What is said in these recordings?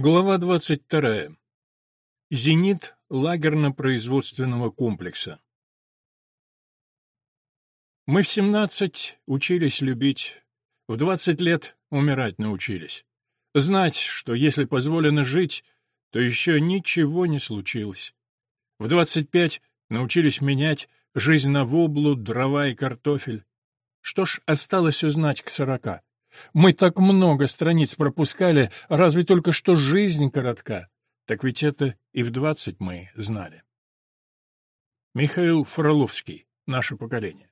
Глава 22. Зенит лагерно-производственного комплекса. Мы в 17 учились любить, в 20 лет умирать научились. Знать, что если позволено жить, то еще ничего не случилось. В 25 научились менять жизнь на воблу, дрова и картофель. Что ж осталось узнать к сорока? Мы так много страниц пропускали, разве только что жизнь коротка. Так ведь это и в двадцать мы знали. Михаил Фроловский. Наше поколение.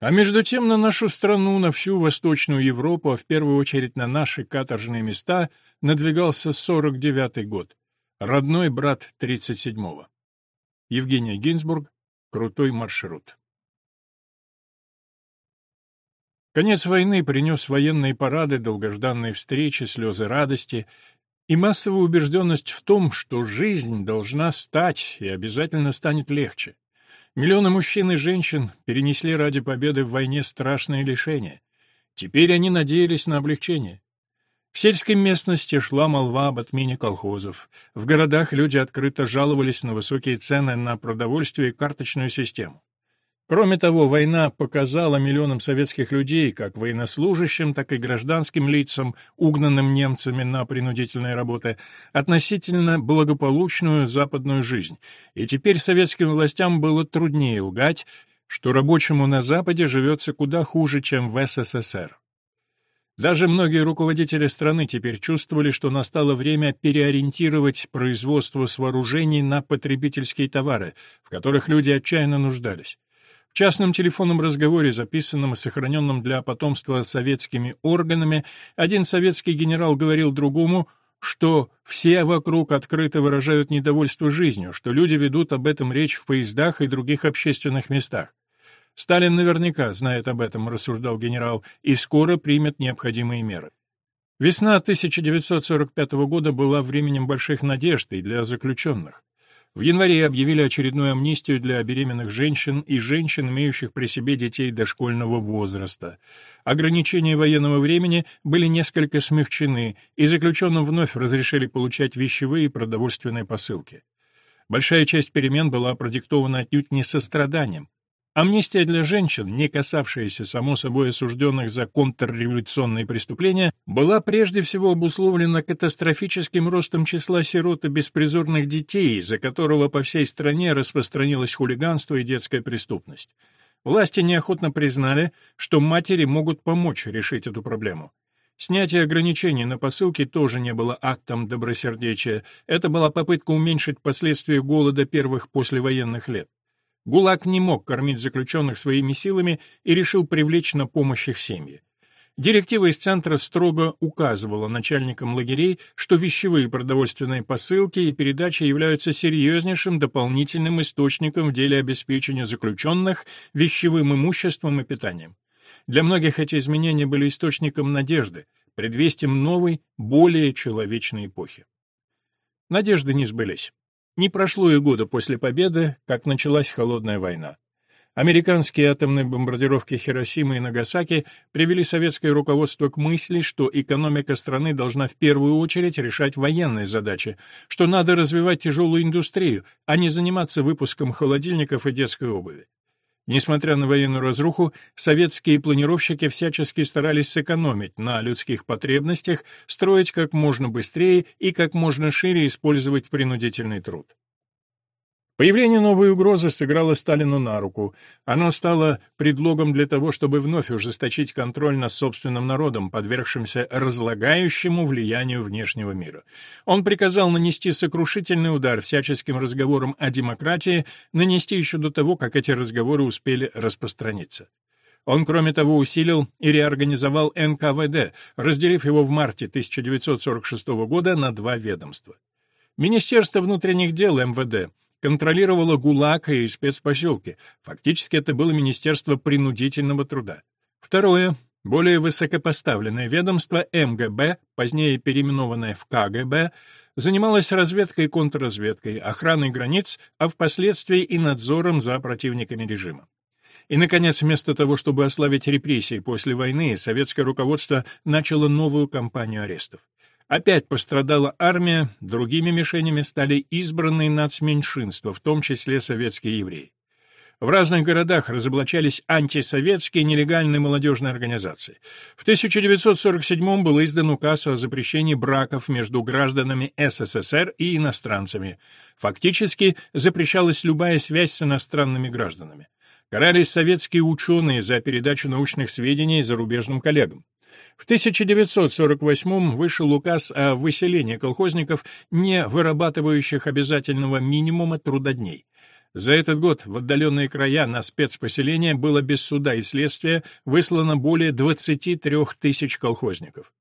А между тем на нашу страну, на всю Восточную Европу, а в первую очередь на наши каторжные места, надвигался 49-й год. Родной брат 37-го. Евгения Гинзбург. Крутой маршрут. Конец войны принес военные парады, долгожданные встречи, слезы радости и массовую убежденность в том, что жизнь должна стать и обязательно станет легче. Миллионы мужчин и женщин перенесли ради победы в войне страшные лишения. Теперь они надеялись на облегчение. В сельской местности шла молва об отмене колхозов. В городах люди открыто жаловались на высокие цены на продовольствие и карточную систему. Кроме того, война показала миллионам советских людей, как военнослужащим, так и гражданским лицам, угнанным немцами на принудительные работы, относительно благополучную западную жизнь. И теперь советским властям было труднее лгать, что рабочему на Западе живется куда хуже, чем в СССР. Даже многие руководители страны теперь чувствовали, что настало время переориентировать производство с вооружений на потребительские товары, в которых люди отчаянно нуждались. В частном телефонном разговоре, записанном и сохраненном для потомства советскими органами, один советский генерал говорил другому, что все вокруг открыто выражают недовольство жизнью, что люди ведут об этом речь в поездах и других общественных местах. Сталин наверняка знает об этом, рассуждал генерал, и скоро примет необходимые меры. Весна 1945 года была временем больших надежд и для заключенных. В январе объявили очередную амнистию для беременных женщин и женщин, имеющих при себе детей дошкольного возраста. Ограничения военного времени были несколько смягчены, и заключенным вновь разрешили получать вещевые и продовольственные посылки. Большая часть перемен была продиктована отнюдь не состраданием, Амнистия для женщин, не касавшаяся, само собой, осужденных за контрреволюционные преступления, была прежде всего обусловлена катастрофическим ростом числа сирот и беспризорных детей, из-за которого по всей стране распространилось хулиганство и детская преступность. Власти неохотно признали, что матери могут помочь решить эту проблему. Снятие ограничений на посылки тоже не было актом добросердечия, это была попытка уменьшить последствия голода первых послевоенных лет. ГУЛАГ не мог кормить заключенных своими силами и решил привлечь на помощь их семьи. Директива из центра строго указывала начальникам лагерей, что вещевые продовольственные посылки и передачи являются серьезнейшим дополнительным источником в деле обеспечения заключенных вещевым имуществом и питанием. Для многих эти изменения были источником надежды, предвестием новой, более человечной эпохи. Надежды не сбылись. Не прошло и года после победы, как началась холодная война. Американские атомные бомбардировки Хиросимы и Нагасаки привели советское руководство к мысли, что экономика страны должна в первую очередь решать военные задачи, что надо развивать тяжелую индустрию, а не заниматься выпуском холодильников и детской обуви. Несмотря на военную разруху, советские планировщики всячески старались сэкономить на людских потребностях, строить как можно быстрее и как можно шире использовать принудительный труд. Появление новой угрозы сыграло Сталину на руку. Оно стало предлогом для того, чтобы вновь ужесточить контроль над собственным народом, подвергшимся разлагающему влиянию внешнего мира. Он приказал нанести сокрушительный удар всяческим разговорам о демократии, нанести еще до того, как эти разговоры успели распространиться. Он, кроме того, усилил и реорганизовал НКВД, разделив его в марте 1946 года на два ведомства. Министерство внутренних дел МВД контролировало ГУЛАГ и спецпоселки. Фактически это было Министерство принудительного труда. Второе. Более высокопоставленное ведомство МГБ, позднее переименованное в КГБ, занималось разведкой и контрразведкой, охраной границ, а впоследствии и надзором за противниками режима. И, наконец, вместо того, чтобы ослабить репрессии после войны, советское руководство начало новую кампанию арестов. Опять пострадала армия, другими мишенями стали избранные нацменьшинства, в том числе советские евреи. В разных городах разоблачались антисоветские нелегальные молодежные организации. В 1947 был издан указ о запрещении браков между гражданами СССР и иностранцами. Фактически запрещалась любая связь с иностранными гражданами. Карались советские ученые за передачу научных сведений зарубежным коллегам. В 1948 вышел указ о выселении колхозников, не вырабатывающих обязательного минимума трудодней. За этот год в отдаленные края на спецпоселение было без суда и следствия выслано более 23 тысяч колхозников.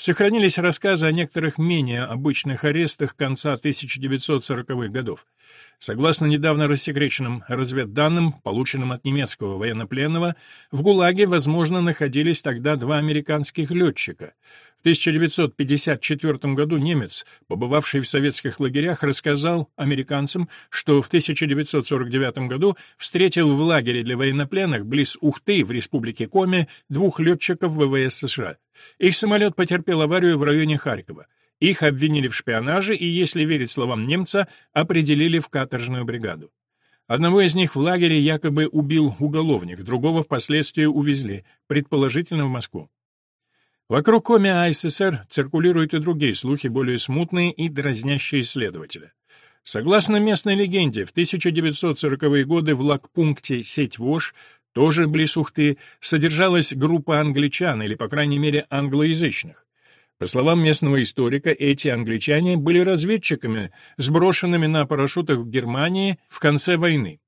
Сохранились рассказы о некоторых менее обычных арестах конца 1940-х годов. Согласно недавно рассекреченным разведданным, полученным от немецкого военнопленного, в ГУЛАГе, возможно, находились тогда два американских летчика. В 1954 году немец, побывавший в советских лагерях, рассказал американцам, что в 1949 году встретил в лагере для военнопленных близ Ухты в республике Коми двух летчиков ВВС США. Их самолет потерпел аварию в районе Харькова. Их обвинили в шпионаже и, если верить словам немца, определили в каторжную бригаду. Одного из них в лагере якобы убил уголовник, другого впоследствии увезли, предположительно в Москву. Вокруг Коми АССР циркулируют и другие слухи, более смутные и дразнящие исследователя. Согласно местной легенде, в 1940-е годы в лагпункте «Сеть ВОЖ» тоже близ Ухты содержалась группа англичан, или, по крайней мере, англоязычных. По словам местного историка, эти англичане были разведчиками, сброшенными на парашютах в Германии в конце войны.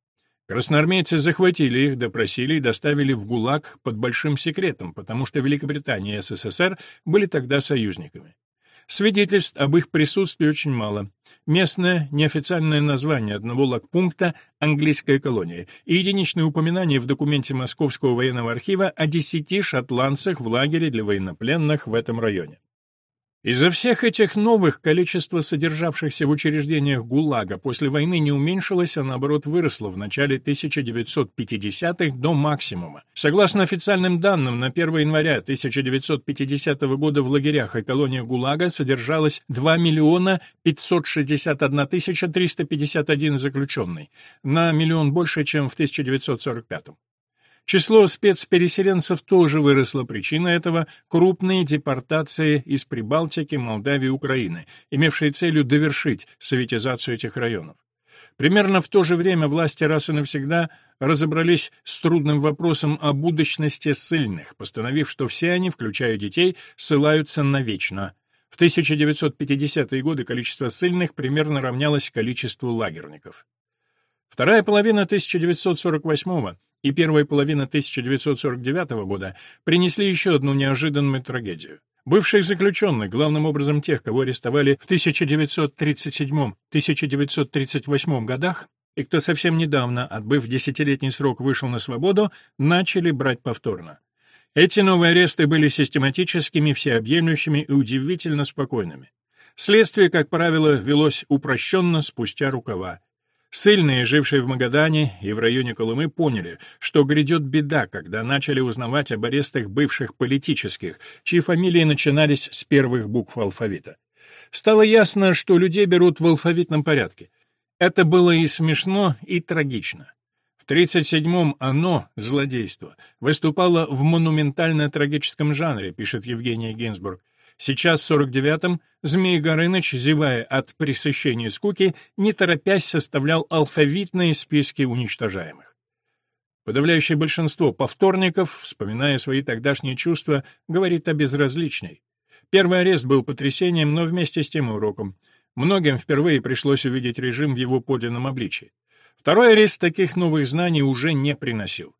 Красноармейцы захватили их, допросили и доставили в ГУЛАГ под большим секретом, потому что Великобритания и СССР были тогда союзниками. Свидетельств об их присутствии очень мало. Местное неофициальное название одного лагпункта — английская колония, и единичное упоминание в документе Московского военного архива о десяти шотландцах в лагере для военнопленных в этом районе. Из-за всех этих новых количество содержавшихся в учреждениях ГУЛАГа после войны не уменьшилось, а наоборот выросло в начале 1950-х до максимума. Согласно официальным данным, на 1 января 1950 года в лагерях и колониях ГУЛАГа содержалось 2 миллиона 561 тысяча 351 заключенный, на миллион больше, чем в 1945 -м. Число спецпереселенцев тоже выросло. Причина этого — крупные депортации из Прибалтики, Молдавии Украины, имевшие целью довершить советизацию этих районов. Примерно в то же время власти раз и навсегда разобрались с трудным вопросом о будущности ссыльных, постановив, что все они, включая детей, ссылаются навечно. В 1950-е годы количество ссыльных примерно равнялось количеству лагерников. Вторая половина 1948 и первая половина 1949 года принесли еще одну неожиданную трагедию. Бывших заключенных, главным образом тех, кого арестовали в 1937-1938 годах, и кто совсем недавно, отбыв десятилетний срок, вышел на свободу, начали брать повторно. Эти новые аресты были систематическими, всеобъемлющими и удивительно спокойными. Следствие, как правило, велось упрощенно спустя рукава. Сыльные, жившие в Магадане и в районе Колымы, поняли, что грядет беда, когда начали узнавать об арестах бывших политических, чьи фамилии начинались с первых букв алфавита. Стало ясно, что людей берут в алфавитном порядке. Это было и смешно, и трагично. В 37-м оно, злодейство, выступало в монументально-трагическом жанре, пишет Евгения Гинзбург. Сейчас, в 49-м, Змей Горыныч, зевая от пресыщения скуки, не торопясь составлял алфавитные списки уничтожаемых. Подавляющее большинство повторников, вспоминая свои тогдашние чувства, говорит о безразличной. Первый арест был потрясением, но вместе с тем уроком. Многим впервые пришлось увидеть режим в его подлинном обличии. Второй арест таких новых знаний уже не приносил.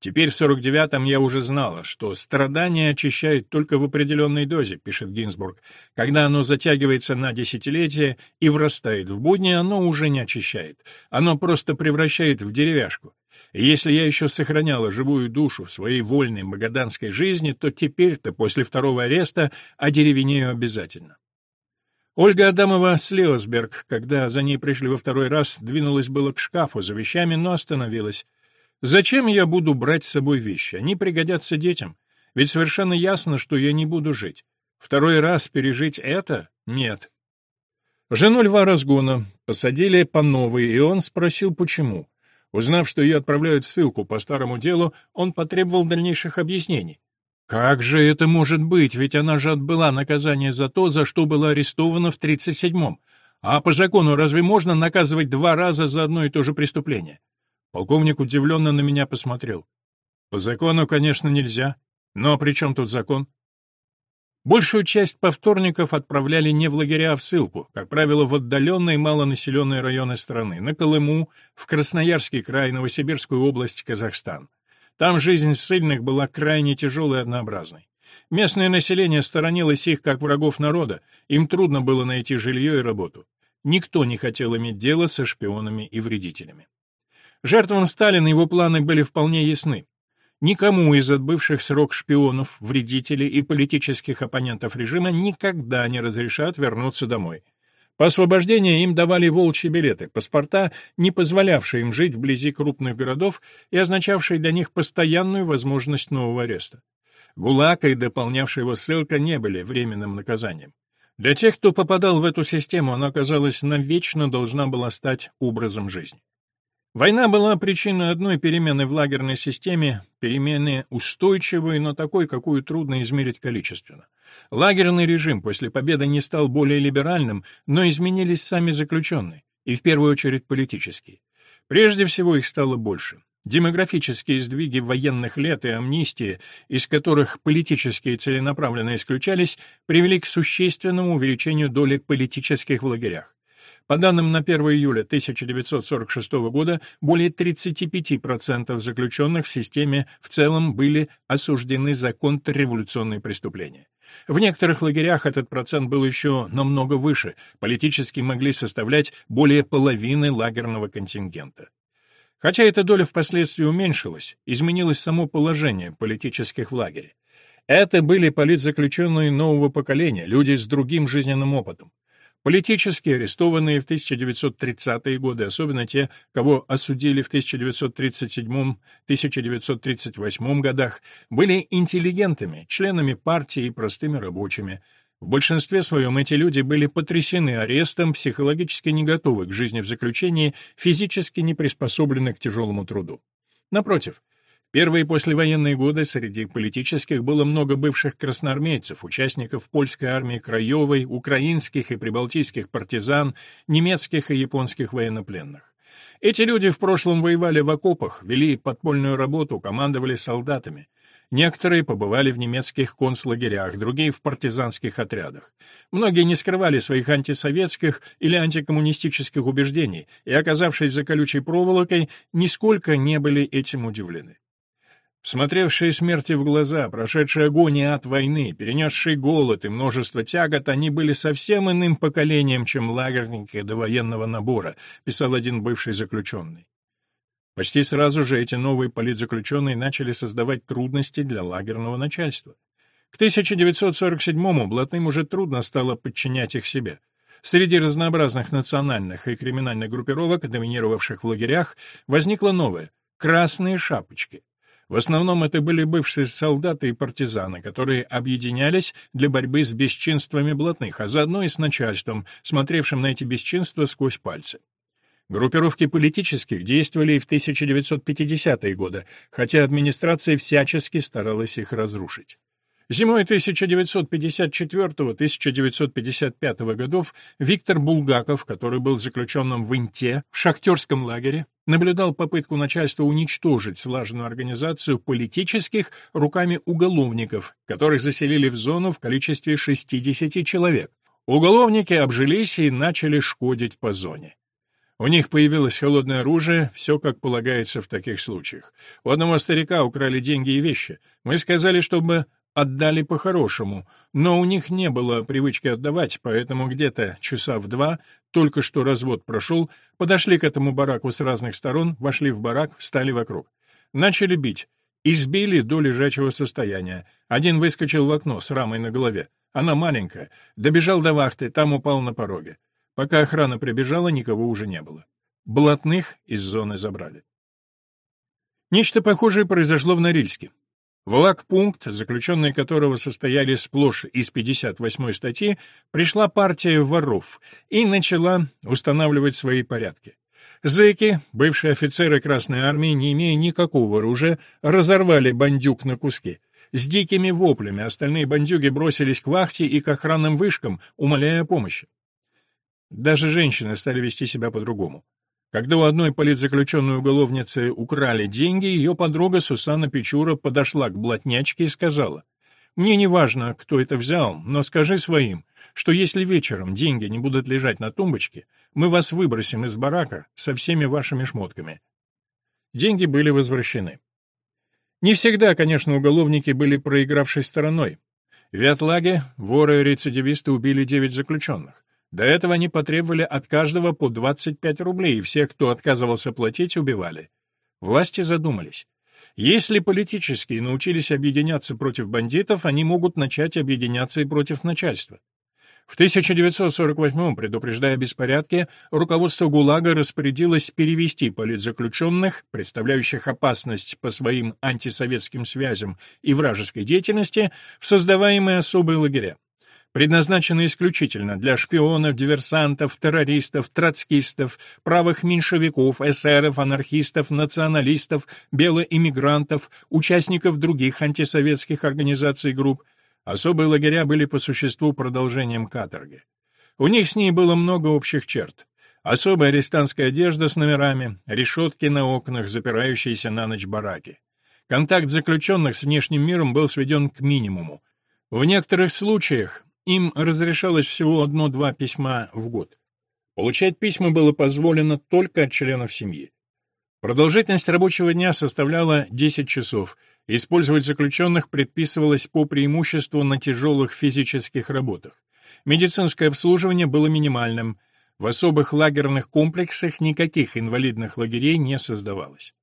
Теперь в 49-м я уже знала, что страдания очищают только в определенной дозе, пишет Гинзбург. Когда оно затягивается на десятилетия и врастает в будни, оно уже не очищает. Оно просто превращает в деревяшку. И если я еще сохраняла живую душу в своей вольной магаданской жизни, то теперь-то, после второго ареста, одеревенею обязательно. Ольга Адамова с Леосберг, когда за ней пришли во второй раз, двинулась было к шкафу за вещами, но остановилась. Зачем я буду брать с собой вещи? Они пригодятся детям. Ведь совершенно ясно, что я не буду жить. Второй раз пережить это? Нет. Жену Льва Разгона посадили по новой, и он спросил, почему. Узнав, что ее отправляют в ссылку по старому делу, он потребовал дальнейших объяснений. Как же это может быть, ведь она же отбыла наказание за то, за что была арестована в 37-м. А по закону разве можно наказывать два раза за одно и то же преступление? Полковник удивленно на меня посмотрел. По закону, конечно, нельзя. Но при чем тут закон? Большую часть повторников отправляли не в лагеря, а в ссылку, как правило, в отдаленные малонаселенные районы страны, на Колыму, в Красноярский край, Новосибирскую область, Казахстан. Там жизнь ссыльных была крайне тяжелой и однообразной. Местное население сторонилось их как врагов народа, им трудно было найти жилье и работу. Никто не хотел иметь дело со шпионами и вредителями. Жертвам Сталина его планы были вполне ясны. Никому из отбывших срок шпионов, вредителей и политических оппонентов режима никогда не разрешат вернуться домой. По освобождению им давали волчьи билеты, паспорта, не позволявшие им жить вблизи крупных городов и означавшие для них постоянную возможность нового ареста. ГУЛАГ и дополнявшая его ссылка не были временным наказанием. Для тех, кто попадал в эту систему, она, казалось, навечно должна была стать образом жизни. Война была причиной одной перемены в лагерной системе, перемены устойчивой, но такой, какую трудно измерить количественно. Лагерный режим после победы не стал более либеральным, но изменились сами заключенные, и в первую очередь политические. Прежде всего их стало больше. Демографические сдвиги военных лет и амнистии, из которых политические целенаправленно исключались, привели к существенному увеличению доли политических в лагерях. По данным на 1 июля 1946 года, более 35% заключенных в системе в целом были осуждены за контрреволюционные преступления. В некоторых лагерях этот процент был еще намного выше, политически могли составлять более половины лагерного контингента. Хотя эта доля впоследствии уменьшилась, изменилось само положение политических в лагере. Это были политзаключенные нового поколения, люди с другим жизненным опытом. Политически арестованные в 1930-е годы, особенно те, кого осудили в 1937-1938 годах, были интеллигентами, членами партии и простыми рабочими. В большинстве своем эти люди были потрясены арестом, психологически не готовы к жизни в заключении, физически не приспособлены к тяжелому труду. Напротив, Первые послевоенные годы среди политических было много бывших красноармейцев, участников польской армии Краевой, украинских и прибалтийских партизан, немецких и японских военнопленных. Эти люди в прошлом воевали в окопах, вели подпольную работу, командовали солдатами. Некоторые побывали в немецких концлагерях, другие — в партизанских отрядах. Многие не скрывали своих антисоветских или антикоммунистических убеждений и, оказавшись за колючей проволокой, нисколько не были этим удивлены. Смотревшие смерти в глаза, прошедшие огонь и войны, перенесшие голод и множество тягот, они были совсем иным поколением, чем лагерники до военного набора, писал один бывший заключенный. Почти сразу же эти новые политзаключенные начали создавать трудности для лагерного начальства. К 1947-му блатным уже трудно стало подчинять их себе. Среди разнообразных национальных и криминальных группировок, доминировавших в лагерях, возникло новое — «красные шапочки». В основном это были бывшие солдаты и партизаны, которые объединялись для борьбы с бесчинствами блатных, а заодно и с начальством, смотревшим на эти бесчинства сквозь пальцы. Группировки политических действовали и в 1950-е годы, хотя администрация всячески старалась их разрушить. Зимой 1954-1955 годов Виктор Булгаков, который был заключенным в Инте, в шахтерском лагере, наблюдал попытку начальства уничтожить слаженную организацию политических руками уголовников, которых заселили в зону в количестве 60 человек. Уголовники обжились и начали шкодить по зоне. У них появилось холодное оружие, все как полагается в таких случаях. У одного старика украли деньги и вещи. Мы сказали, чтобы отдали по-хорошему, но у них не было привычки отдавать, поэтому где-то часа в два, только что развод прошел, подошли к этому бараку с разных сторон, вошли в барак, встали вокруг. Начали бить. Избили до лежачего состояния. Один выскочил в окно с рамой на голове. Она маленькая. Добежал до вахты, там упал на пороге. Пока охрана прибежала, никого уже не было. Блатных из зоны забрали. Нечто похожее произошло в Норильске. В лагпункт, заключенные которого состояли сплошь из 58-й статьи, пришла партия воров и начала устанавливать свои порядки. Зэки, бывшие офицеры Красной Армии, не имея никакого оружия, разорвали бандюк на куски. С дикими воплями остальные бандюги бросились к вахте и к охранным вышкам, умоляя о помощи. Даже женщины стали вести себя по-другому. Когда у одной политзаключенной уголовницы украли деньги, ее подруга Сусанна Печура подошла к блатнячке и сказала, «Мне не важно, кто это взял, но скажи своим, что если вечером деньги не будут лежать на тумбочке, мы вас выбросим из барака со всеми вашими шмотками». Деньги были возвращены. Не всегда, конечно, уголовники были проигравшей стороной. В Вятлаге воры и рецидивисты убили девять заключенных. До этого они потребовали от каждого по 25 рублей, и всех, кто отказывался платить, убивали. Власти задумались. Если политические научились объединяться против бандитов, они могут начать объединяться и против начальства. В 1948-м, предупреждая беспорядки, руководство ГУЛАГа распорядилось перевести политзаключенных, представляющих опасность по своим антисоветским связям и вражеской деятельности, в создаваемые особые лагеря предназначены исключительно для шпионов, диверсантов, террористов, троцкистов, правых меньшевиков, эсеров, анархистов, националистов, белоиммигрантов, участников других антисоветских организаций и групп. Особые лагеря были по существу продолжением каторги. У них с ней было много общих черт. Особая арестантская одежда с номерами, решетки на окнах, запирающиеся на ночь бараки. Контакт заключенных с внешним миром был сведен к минимуму. В некоторых случаях им разрешалось всего одно-два письма в год. Получать письма было позволено только от членов семьи. Продолжительность рабочего дня составляла 10 часов. Использовать заключенных предписывалось по преимуществу на тяжелых физических работах. Медицинское обслуживание было минимальным. В особых лагерных комплексах никаких инвалидных лагерей не создавалось.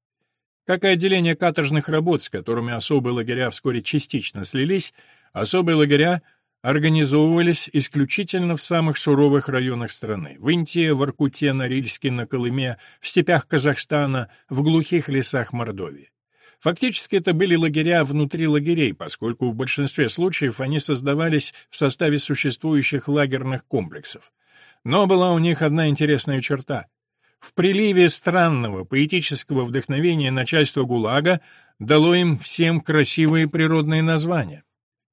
Как и отделение каторжных работ, с которыми особые лагеря вскоре частично слились, особые лагеря организовывались исключительно в самых суровых районах страны — в Интии, в Иркуте, Норильске, на Колыме, в степях Казахстана, в глухих лесах Мордовии. Фактически это были лагеря внутри лагерей, поскольку в большинстве случаев они создавались в составе существующих лагерных комплексов. Но была у них одна интересная черта. В приливе странного поэтического вдохновения начальство ГУЛАГа дало им всем красивые природные названия.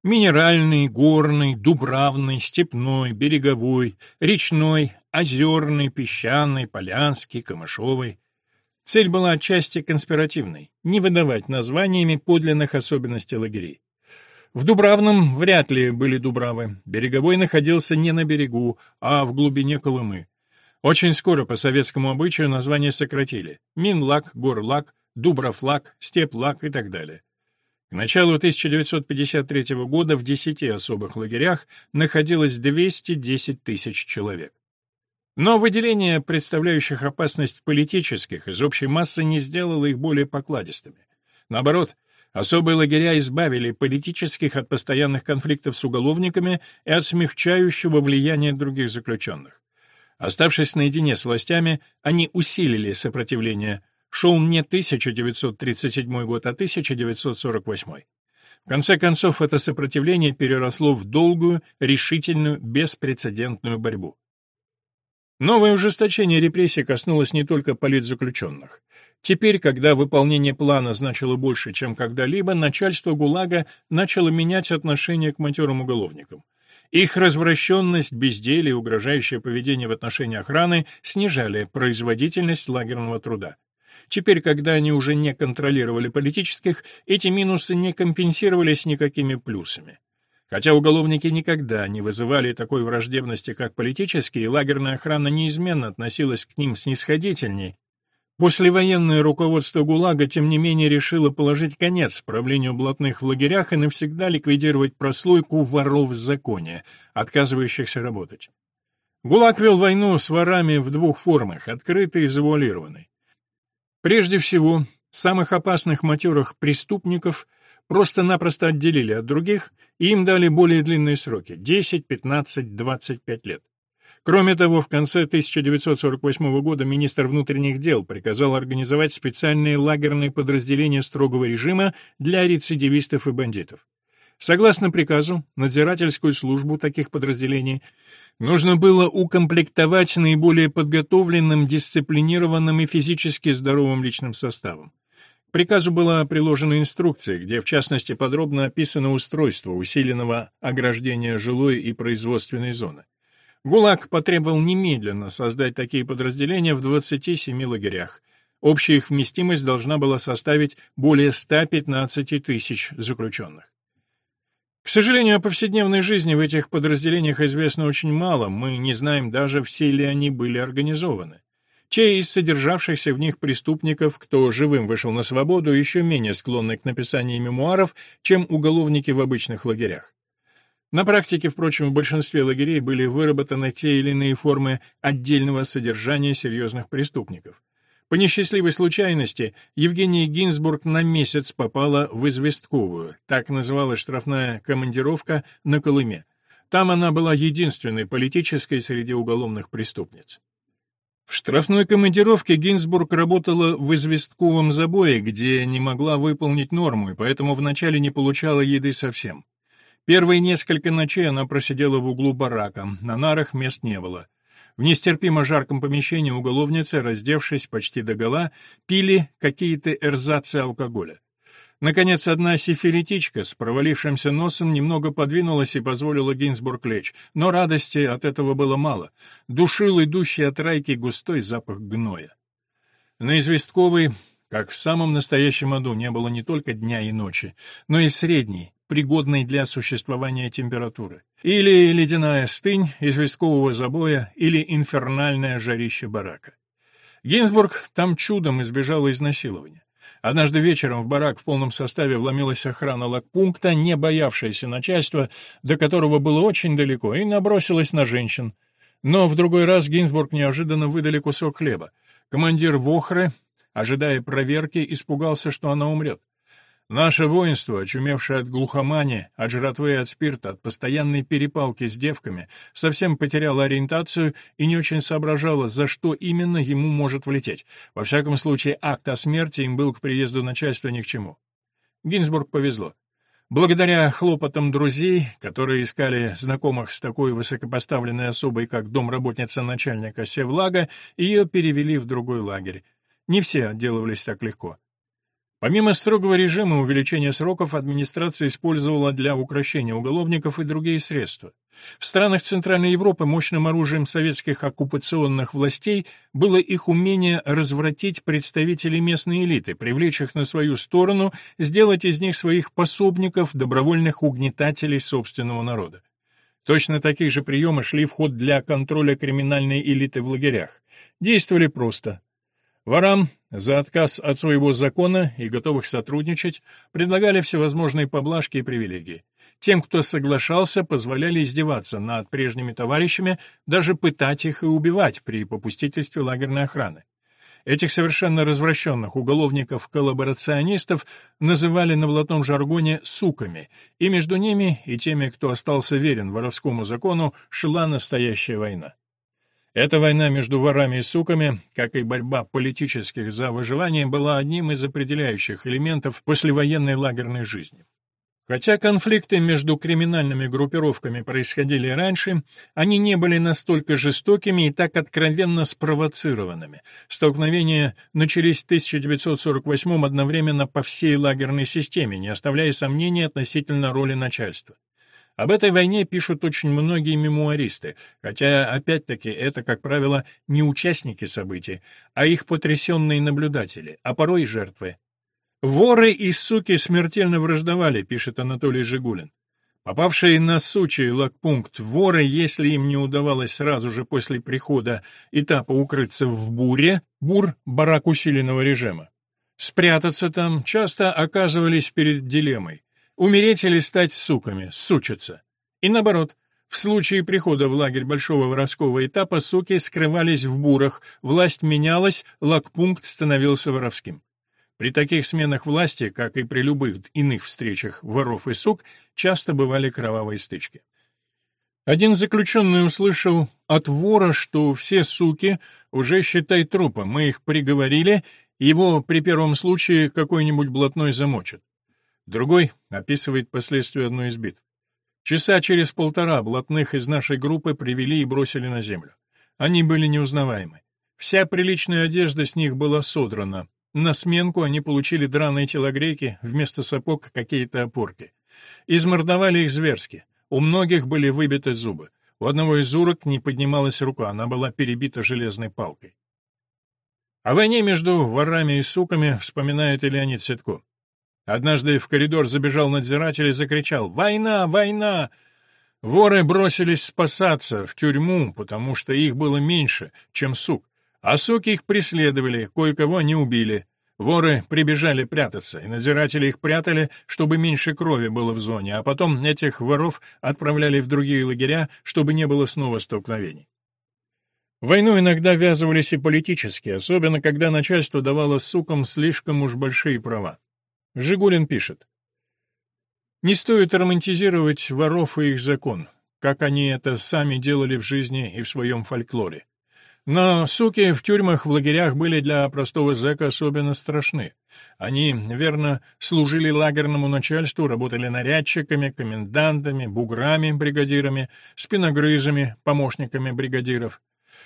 Минеральный, горный, дубравный, степной, береговой, речной, озерный, песчаный, полянский, камышовый. Цель была отчасти конспиративной — не выдавать названиями подлинных особенностей лагерей. В Дубравном вряд ли были Дубравы. Береговой находился не на берегу, а в глубине Колымы. Очень скоро по советскому обычаю названия сократили. Минлаг, Горлаг, Дубровлаг, Степлаг и так далее. К началу 1953 года в 10 особых лагерях находилось 210 тысяч человек. Но выделение представляющих опасность политических из общей массы не сделало их более покладистыми. Наоборот, особые лагеря избавили политических от постоянных конфликтов с уголовниками и от смягчающего влияния других заключенных. Оставшись наедине с властями, они усилили сопротивление Шел не 1937 год, а 1948. В конце концов, это сопротивление переросло в долгую, решительную, беспрецедентную борьбу. Новое ужесточение репрессий коснулось не только политзаключенных. Теперь, когда выполнение плана значило больше, чем когда-либо, начальство ГУЛАГа начало менять отношение к матерым уголовникам. Их развращенность, безделие и угрожающее поведение в отношении охраны снижали производительность лагерного труда. Теперь, когда они уже не контролировали политических, эти минусы не компенсировались никакими плюсами. Хотя уголовники никогда не вызывали такой враждебности, как политические, лагерная охрана неизменно относилась к ним снисходительней. Послевоенное руководство ГУЛАГа, тем не менее, решило положить конец правлению блатных в лагерях и навсегда ликвидировать прослойку воров в законе, отказывающихся работать. ГУЛАГ вел войну с ворами в двух формах — открытой и завуалированной. Прежде всего, самых опасных матерых преступников просто-напросто отделили от других и им дали более длинные сроки — 10, 15, 25 лет. Кроме того, в конце 1948 года министр внутренних дел приказал организовать специальные лагерные подразделения строгого режима для рецидивистов и бандитов. Согласно приказу, надзирательскую службу таких подразделений нужно было укомплектовать наиболее подготовленным, дисциплинированным и физически здоровым личным составом. К приказу была приложена инструкция, где, в частности, подробно описано устройство усиленного ограждения жилой и производственной зоны. ГУЛАГ потребовал немедленно создать такие подразделения в 27 лагерях. Общая их вместимость должна была составить более 115 тысяч заключенных. К сожалению, о повседневной жизни в этих подразделениях известно очень мало, мы не знаем даже, все ли они были организованы. Те из содержавшихся в них преступников, кто живым вышел на свободу, еще менее склонны к написанию мемуаров, чем уголовники в обычных лагерях. На практике, впрочем, в большинстве лагерей были выработаны те или иные формы отдельного содержания серьезных преступников. По несчастливой случайности Евгения Гинзбург на месяц попала в Известковую, так называлась штрафная командировка на Колыме. Там она была единственной политической среди уголовных преступниц. В штрафной командировке Гинзбург работала в известковом забое, где не могла выполнить норму, и поэтому вначале не получала еды совсем. Первые несколько ночей она просидела в углу барака, на нарах мест не было. В нестерпимо жарком помещении уголовницы, раздевшись почти догола, пили какие-то эрзацы алкоголя. Наконец, одна сифилитичка с провалившимся носом немного подвинулась и позволила Гинзбург лечь, но радости от этого было мало. Душил идущий от райки густой запах гноя. На известковой, как в самом настоящем аду, не было не только дня и ночи, но и средней, пригодной для существования температуры. Или ледяная стынь известкового забоя, или инфернальное жарище барака. Гинзбург там чудом избежал изнасилования. Однажды вечером в барак в полном составе вломилась охрана лагпункта, не боявшаяся начальства, до которого было очень далеко, и набросилась на женщин. Но в другой раз Гинзбург неожиданно выдали кусок хлеба. Командир Вохры, ожидая проверки, испугался, что она умрет. Наше воинство, очумевшее от глухомани, от жратвы и от спирта, от постоянной перепалки с девками, совсем потеряло ориентацию и не очень соображало, за что именно ему может влететь. Во всяком случае, акт о смерти им был к приезду начальства ни к чему. Гинзбург повезло. Благодаря хлопотам друзей, которые искали знакомых с такой высокопоставленной особой, как домработница начальника Севлага, ее перевели в другой лагерь. Не все отделывались так легко. Помимо строгого режима увеличения сроков, администрация использовала для укрощения уголовников и другие средства. В странах Центральной Европы мощным оружием советских оккупационных властей было их умение развратить представителей местной элиты, привлечь их на свою сторону, сделать из них своих пособников, добровольных угнетателей собственного народа. Точно такие же приемы шли в ход для контроля криминальной элиты в лагерях. Действовали просто. Ворам за отказ от своего закона и готовых сотрудничать предлагали всевозможные поблажки и привилегии. Тем, кто соглашался, позволяли издеваться над прежними товарищами, даже пытать их и убивать при попустительстве лагерной охраны. Этих совершенно развращенных уголовников-коллаборационистов называли на блатном жаргоне «суками», и между ними и теми, кто остался верен воровскому закону, шла настоящая война. Эта война между ворами и суками, как и борьба политических за выживание, была одним из определяющих элементов послевоенной лагерной жизни. Хотя конфликты между криминальными группировками происходили раньше, они не были настолько жестокими и так откровенно спровоцированными. Столкновения начались в 1948 одновременно по всей лагерной системе, не оставляя сомнений относительно роли начальства. Об этой войне пишут очень многие мемуаристы, хотя, опять-таки, это, как правило, не участники событий, а их потрясенные наблюдатели, а порой и жертвы. «Воры и суки смертельно враждовали», — пишет Анатолий Жигулин. Попавшие на сучий лагпункт воры, если им не удавалось сразу же после прихода этапа укрыться в буре, бур — барак усиленного режима, спрятаться там, часто оказывались перед дилеммой. Умереть или стать суками, сучиться. И наоборот, в случае прихода в лагерь большого воровского этапа суки скрывались в бурах, власть менялась, лагпункт становился воровским. При таких сменах власти, как и при любых иных встречах воров и сук, часто бывали кровавые стычки. Один заключенный услышал от вора, что все суки уже считай трупы, мы их приговорили, его при первом случае какой-нибудь блатной замочит. Другой описывает последствия одной из бит. Часа через полтора блатных из нашей группы привели и бросили на землю. Они были неузнаваемы. Вся приличная одежда с них была содрана. На сменку они получили драные телогрейки, вместо сапог какие-то опорки. Измордовали их зверски. У многих были выбиты зубы. У одного из урок не поднималась рука, она была перебита железной палкой. О войне между ворами и суками вспоминает и Леонид Сетко. Однажды в коридор забежал надзиратель и закричал «Война! Война!». Воры бросились спасаться в тюрьму, потому что их было меньше, чем сук, а суки их преследовали, кое-кого они убили. Воры прибежали прятаться, и надзиратели их прятали, чтобы меньше крови было в зоне, а потом этих воров отправляли в другие лагеря, чтобы не было снова столкновений. Войну иногда ввязывались и политически, особенно когда начальство давало сукам слишком уж большие права. Жигулин пишет. «Не стоит романтизировать воров и их закон, как они это сами делали в жизни и в своем фольклоре. Но суки в тюрьмах, в лагерях были для простого зэка особенно страшны. Они, верно, служили лагерному начальству, работали нарядчиками, комендантами, буграми, бригадирами, спиногрызами, помощниками бригадиров.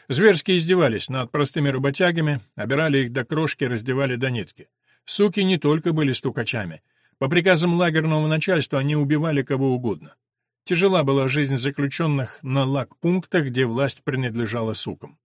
Зверски издевались над простыми работягами, обирали их до крошки, раздевали до нитки. Суки не только были стукачами. По приказам лагерного начальства они убивали кого угодно. Тяжела была жизнь заключенных на лагпунктах, где власть принадлежала сукам.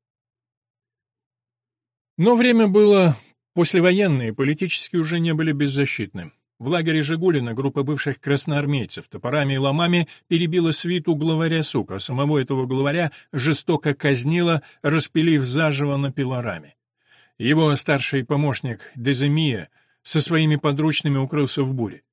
Но время было послевоенное, политически уже не были беззащитны. В лагере Жигулина группа бывших красноармейцев топорами и ломами перебила свиту главаря сука, а самого этого главаря жестоко казнила, распилив заживо на пилораме. Его старший помощник Деземия со своими подручными укрылся в буре.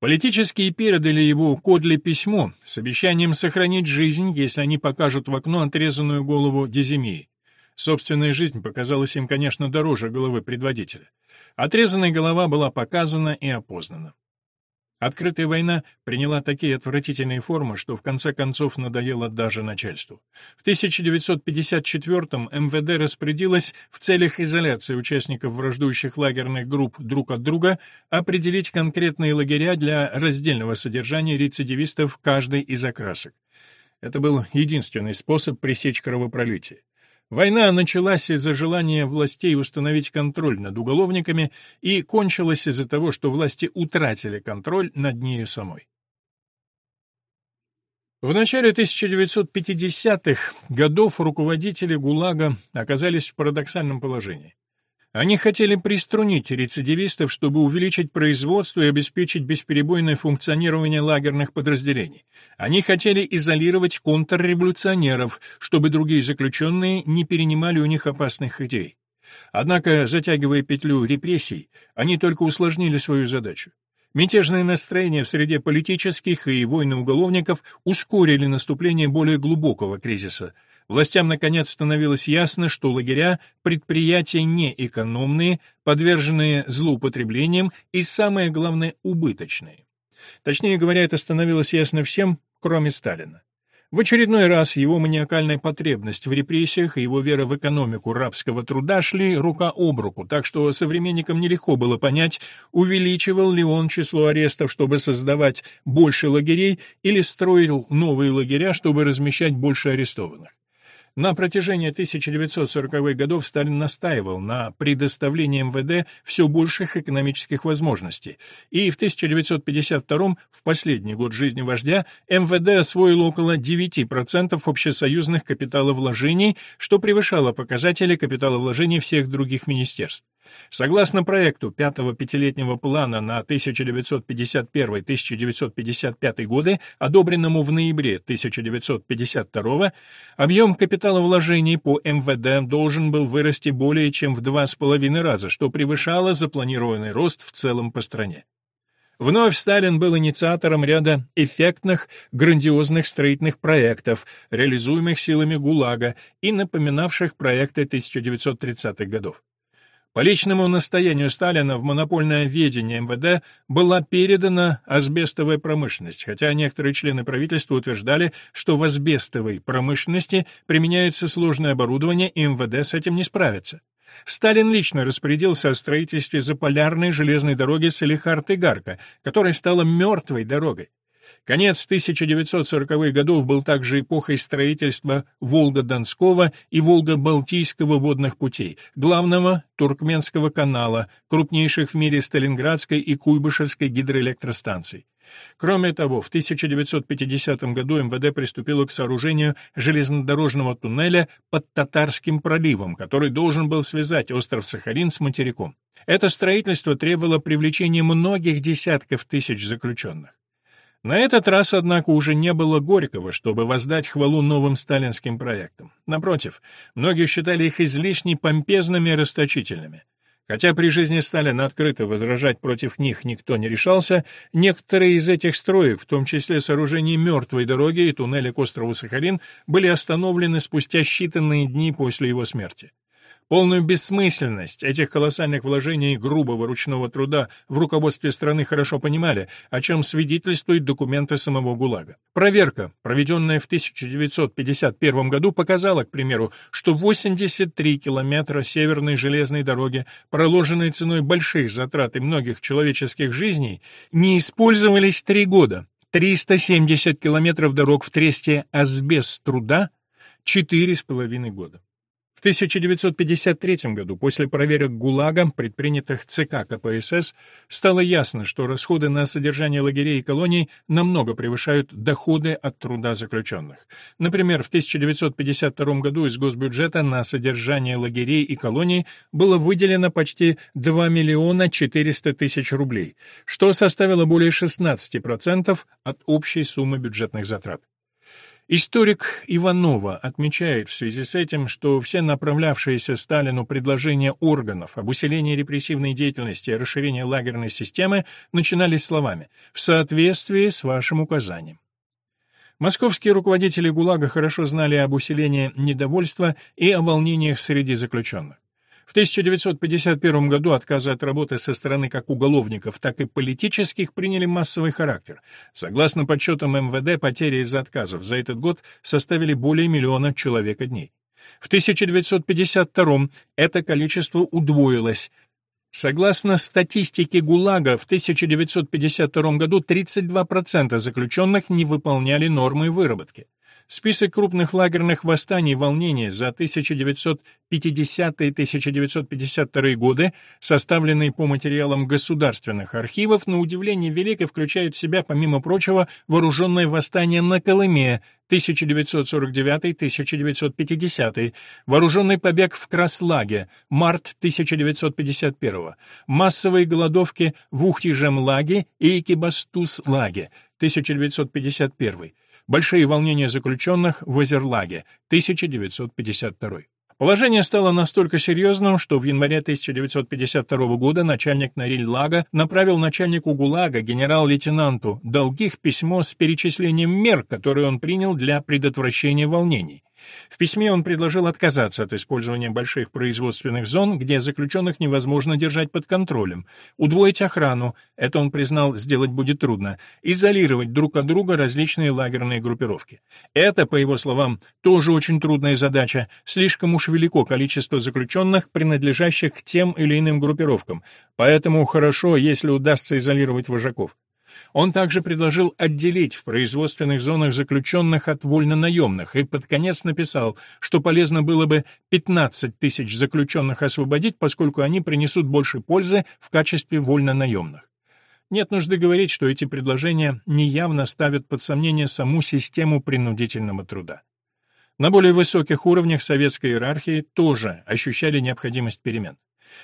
Политические передали его Кодле письмо с обещанием сохранить жизнь, если они покажут в окно отрезанную голову Деземии. Собственная жизнь показалась им, конечно, дороже головы предводителя. Отрезанная голова была показана и опознана. Открытая война приняла такие отвратительные формы, что в конце концов надоело даже начальству. В 1954-м МВД распорядилось в целях изоляции участников враждующих лагерных групп друг от друга определить конкретные лагеря для раздельного содержания рецидивистов каждой из окрасок. Это был единственный способ пресечь кровопролитие. Война началась из-за желания властей установить контроль над уголовниками и кончилась из-за того, что власти утратили контроль над нею самой. В начале 1950-х годов руководители ГУЛАГа оказались в парадоксальном положении. Они хотели приструнить рецидивистов, чтобы увеличить производство и обеспечить бесперебойное функционирование лагерных подразделений. Они хотели изолировать контрреволюционеров, чтобы другие заключенные не перенимали у них опасных идей. Однако, затягивая петлю репрессий, они только усложнили свою задачу. Мятежные настроения в среде политических и уголовников ускорили наступление более глубокого кризиса – Властям, наконец, становилось ясно, что лагеря — предприятия неэкономные, подверженные злоупотреблениям и, самое главное, убыточные. Точнее говоря, это становилось ясно всем, кроме Сталина. В очередной раз его маниакальная потребность в репрессиях и его вера в экономику рабского труда шли рука об руку, так что современникам нелегко было понять, увеличивал ли он число арестов, чтобы создавать больше лагерей, или строил новые лагеря, чтобы размещать больше арестованных. На протяжении 1940-х годов Сталин настаивал на предоставлении МВД все больших экономических возможностей, и в 1952 в последний год жизни вождя, МВД освоил около 9% общесоюзных капиталовложений, что превышало показатели капиталовложений всех других министерств. Согласно проекту пятого пятилетнего плана на 1951-1955 годы, одобренному в ноябре 1952, объем капиталовложений по МВД должен был вырасти более чем в два с половиной раза, что превышало запланированный рост в целом по стране. Вновь Сталин был инициатором ряда эффектных, грандиозных строительных проектов, реализуемых силами ГУЛАГа и напоминавших проекты 1930-х годов. По личному настоянию Сталина в монопольное ведение МВД была передана асбестовая промышленность, хотя некоторые члены правительства утверждали, что в асбестовой промышленности применяется сложное оборудование, и МВД с этим не справится. Сталин лично распорядился о строительстве заполярной железной дороги Салихард-Игарка, которая стала мертвой дорогой. Конец 1940-х годов был также эпохой строительства Волго-Донского и Волго-Балтийского водных путей, главного Туркменского канала, крупнейших в мире Сталинградской и Куйбышевской гидроэлектростанций. Кроме того, в 1950 году МВД приступило к сооружению железнодорожного туннеля под Татарским проливом, который должен был связать остров Сахалин с материком. Это строительство требовало привлечения многих десятков тысяч заключенных. На этот раз, однако, уже не было Горького, чтобы воздать хвалу новым сталинским проектам. Напротив, многие считали их излишне помпезными и расточительными. Хотя при жизни Сталина открыто возражать против них никто не решался, некоторые из этих строек, в том числе сооружение мертвой дороги и туннеля к острову Сахалин, были остановлены спустя считанные дни после его смерти. Полную бессмысленность этих колоссальных вложений грубого ручного труда в руководстве страны хорошо понимали, о чем свидетельствуют документы самого ГУЛАГа. Проверка, проведенная в 1951 году, показала, к примеру, что 83 километра северной железной дороги, проложенной ценой больших затрат и многих человеческих жизней, не использовались три года. 370 километров дорог в тресте асбест труда — четыре с половиной года. В 1953 году, после проверок ГУЛАГа, предпринятых ЦК КПСС, стало ясно, что расходы на содержание лагерей и колоний намного превышают доходы от труда заключенных. Например, в 1952 году из госбюджета на содержание лагерей и колоний было выделено почти 2 миллиона 400 тысяч рублей, что составило более 16% от общей суммы бюджетных затрат. Историк Иванова отмечает в связи с этим, что все направлявшиеся Сталину предложения органов об усилении репрессивной деятельности и расширении лагерной системы начинались словами «в соответствии с вашим указанием». Московские руководители ГУЛАГа хорошо знали об усилении недовольства и о волнениях среди заключенных. В 1951 году отказы от работы со стороны как уголовников, так и политических приняли массовый характер. Согласно подсчетам МВД, потери из-за отказов за этот год составили более миллиона человека дней. В 1952 это количество удвоилось. Согласно статистике ГУЛАГа, в 1952 году 32% заключенных не выполняли нормы выработки. Список крупных лагерных восстаний и волнений за 1950-1952 годы, составленный по материалам государственных архивов, на удивление велик и включает в себя, помимо прочего, вооруженное восстание на Колыме 1949-1950, вооруженный побег в Краслаге, март 1951, массовые голодовки в Ухтижем-Лаге и Экибастус-Лаге 1951, Большие волнения заключенных в Озерлаге, 1952. Положение стало настолько серьезным, что в январе 1952 года начальник Нариль-Лага направил начальнику ГУЛАГа генерал-лейтенанту Долгих письмо с перечислением мер, которые он принял для предотвращения волнений. В письме он предложил отказаться от использования больших производственных зон, где заключенных невозможно держать под контролем, удвоить охрану, это он признал сделать будет трудно, изолировать друг от друга различные лагерные группировки. Это, по его словам, тоже очень трудная задача, слишком уж велико количество заключенных, принадлежащих к тем или иным группировкам, поэтому хорошо, если удастся изолировать вожаков. Он также предложил отделить в производственных зонах заключенных от вольнонаемных и под конец написал, что полезно было бы 15 тысяч заключенных освободить, поскольку они принесут больше пользы в качестве вольнонаемных. Нет нужды говорить, что эти предложения неявно ставят под сомнение саму систему принудительного труда. На более высоких уровнях советской иерархии тоже ощущали необходимость перемен.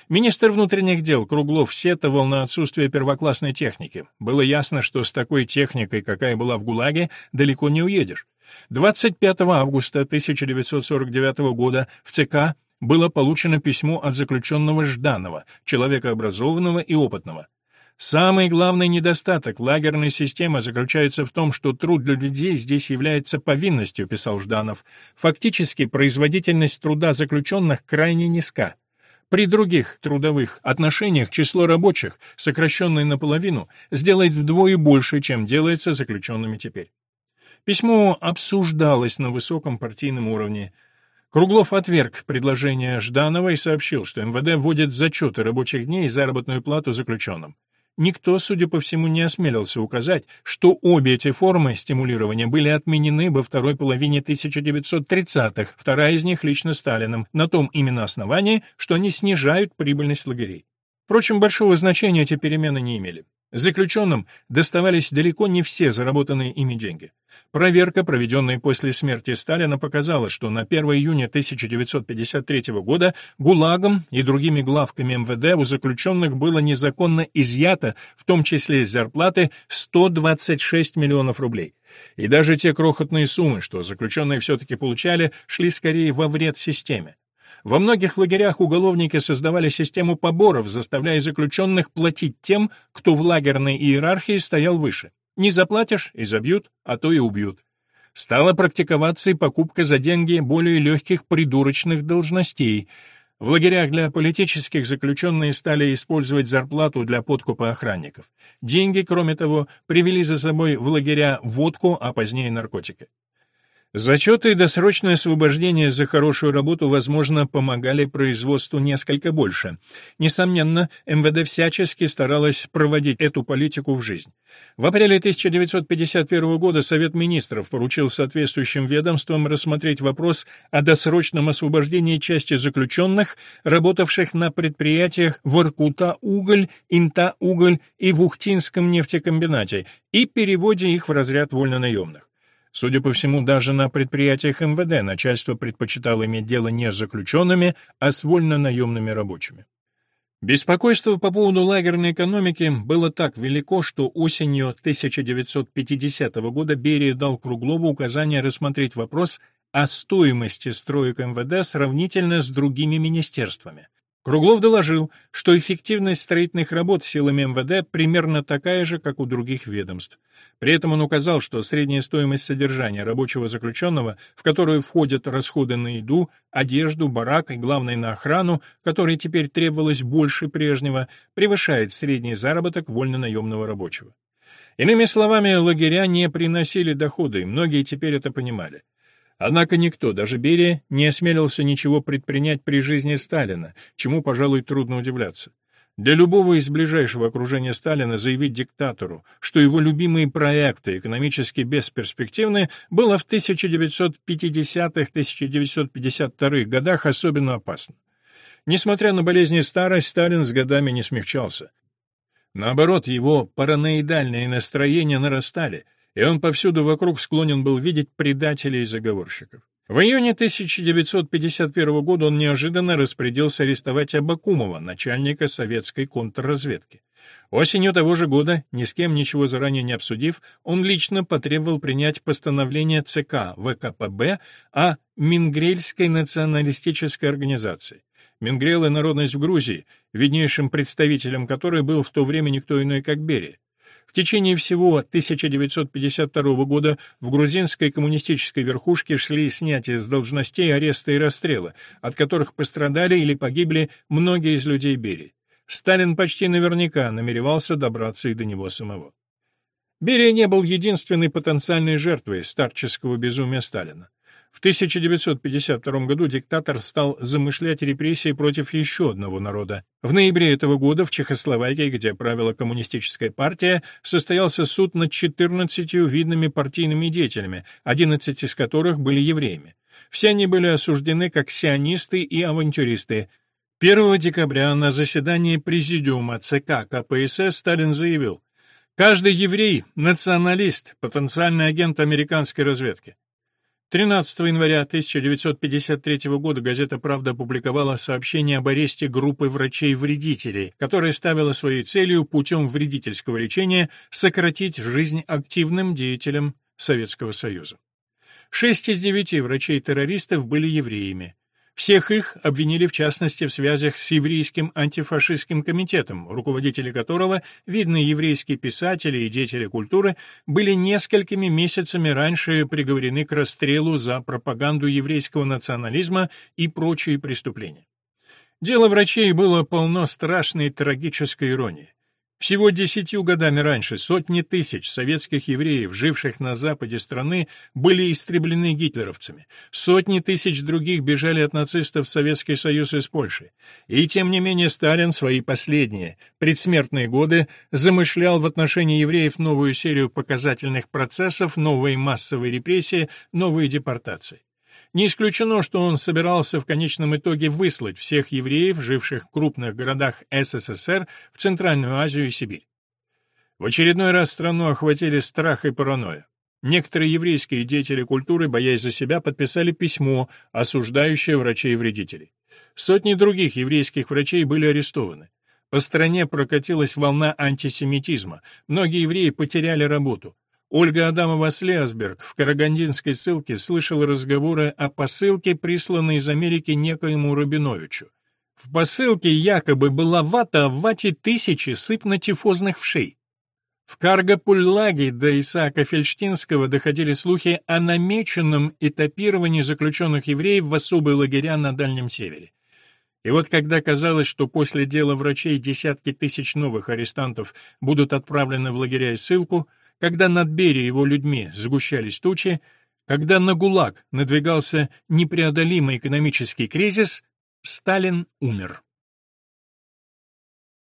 Министр внутренних дел Круглов сетовал на отсутствие первоклассной техники. Было ясно, что с такой техникой, какая была в ГУЛАГе, далеко не уедешь. 25 августа 1949 года в ЦК было получено письмо от заключенного Жданова, человека образованного и опытного. Самый главный недостаток лагерной системы заключается в том, что труд для людей здесь является повинностью, писал Жданов. Фактически производительность труда заключенных крайне низка. При других трудовых отношениях число рабочих, сокращенное наполовину, сделает вдвое больше, чем делается заключенными теперь. Письмо обсуждалось на высоком партийном уровне. Круглов отверг предложение Жданова и сообщил, что МВД вводит зачеты рабочих дней и заработную плату заключенным. Никто, судя по всему, не осмелился указать, что обе эти формы стимулирования были отменены во второй половине 1930-х, вторая из них лично Сталиным, на том именно основании, что они снижают прибыльность лагерей. Впрочем, большого значения эти перемены не имели. Заключенным доставались далеко не все заработанные ими деньги. Проверка, проведенная после смерти Сталина, показала, что на 1 июня 1953 года ГУЛАГом и другими главками МВД у заключенных было незаконно изъято, в том числе из зарплаты, 126 миллионов рублей. И даже те крохотные суммы, что заключенные все-таки получали, шли скорее во вред системе. Во многих лагерях уголовники создавали систему поборов, заставляя заключенных платить тем, кто в лагерной иерархии стоял выше. Не заплатишь — и забьют, а то и убьют. Стала практиковаться и покупка за деньги более легких придурочных должностей. В лагерях для политических заключенные стали использовать зарплату для подкупа охранников. Деньги, кроме того, привели за собой в лагеря водку, а позднее наркотики. Зачеты и досрочное освобождение за хорошую работу, возможно, помогали производству несколько больше. Несомненно, МВД всячески старалась проводить эту политику в жизнь. В апреле 1951 года Совет министров поручил соответствующим ведомствам рассмотреть вопрос о досрочном освобождении части заключенных, работавших на предприятиях Воркута-Уголь, Инта-Уголь и Вухтинском нефтекомбинате, и переводе их в разряд вольнонаемных. Судя по всему, даже на предприятиях МВД начальство предпочитало иметь дело не с заключенными, а с вольно-наемными рабочими. Беспокойство по поводу лагерной экономики было так велико, что осенью 1950 года Берия дал Круглову указание рассмотреть вопрос о стоимости строек МВД сравнительно с другими министерствами. Круглов доложил, что эффективность строительных работ силами МВД примерно такая же, как у других ведомств. При этом он указал, что средняя стоимость содержания рабочего заключенного, в которую входят расходы на еду, одежду, барак и, главное, на охрану, которой теперь требовалось больше прежнего, превышает средний заработок вольно-наемного рабочего. Иными словами, лагеря не приносили доходы, и многие теперь это понимали. Однако никто, даже Берия, не осмелился ничего предпринять при жизни Сталина, чему, пожалуй, трудно удивляться. Для любого из ближайшего окружения Сталина заявить диктатору, что его любимые проекты экономически бесперспективны, было в 1950-1952 годах особенно опасно. Несмотря на болезни старость, Сталин с годами не смягчался. Наоборот, его параноидальные настроения нарастали, и он повсюду вокруг склонен был видеть предателей и заговорщиков. В июне 1951 года он неожиданно распорядился арестовать Абакумова, начальника советской контрразведки. Осенью того же года, ни с кем ничего заранее не обсудив, он лично потребовал принять постановление ЦК ВКПБ о Мингрельской националистической организации. Мингрелы — народность в Грузии, виднейшим представителем которой был в то время никто иной, как Берия. Течение всего 1952 года в грузинской коммунистической верхушке шли снятия с должностей, аресты и расстрелы, от которых пострадали или погибли многие из людей Берии. Сталин почти наверняка намеревался добраться и до него самого. Берия не был единственной потенциальной жертвой старческого безумия Сталина. В 1952 году диктатор стал замышлять репрессии против еще одного народа. В ноябре этого года в Чехословакии, где правила коммунистическая партия, состоялся суд над 14 видными партийными деятелями, 11 из которых были евреями. Все они были осуждены как сионисты и авантюристы. 1 декабря на заседании Президиума ЦК КПСС Сталин заявил, «Каждый еврей — националист, потенциальный агент американской разведки. 13 января 1953 года газета «Правда» опубликовала сообщение об аресте группы врачей-вредителей, которая ставила своей целью путем вредительского лечения сократить жизнь активным деятелям Советского Союза. Шесть из девяти врачей-террористов были евреями. Всех их обвинили в частности в связях с еврейским антифашистским комитетом, руководители которого, видные еврейские писатели и деятели культуры, были несколькими месяцами раньше приговорены к расстрелу за пропаганду еврейского национализма и прочие преступления. Дело врачей было полно страшной трагической иронии. Всего десятью годами раньше сотни тысяч советских евреев, живших на западе страны, были истреблены гитлеровцами. Сотни тысяч других бежали от нацистов в Советский Союз из Польши. И тем не менее Сталин свои последние, предсмертные годы замышлял в отношении евреев новую серию показательных процессов, новые массовые репрессии, новые депортации. Не исключено, что он собирался в конечном итоге выслать всех евреев, живших в крупных городах СССР, в Центральную Азию и Сибирь. В очередной раз страну охватили страх и паранойя. Некоторые еврейские деятели культуры, боясь за себя, подписали письмо, осуждающее врачей-вредителей. Сотни других еврейских врачей были арестованы. По стране прокатилась волна антисемитизма, многие евреи потеряли работу. Ольга Адамова-Слеасберг в Карагандинской ссылке слышала разговоры о посылке, присланной из Америки некоему Рабиновичу. В посылке якобы была вата, а в вате тысячи сыпно-тифозных вшей. В Каргопульлаге до Исаака Фельштинского доходили слухи о намеченном этапировании заключенных евреев в особые лагеря на Дальнем Севере. И вот когда казалось, что после дела врачей десятки тысяч новых арестантов будут отправлены в лагеря и ссылку, когда над Берией и его людьми сгущались тучи, когда на ГУЛАГ надвигался непреодолимый экономический кризис, Сталин умер.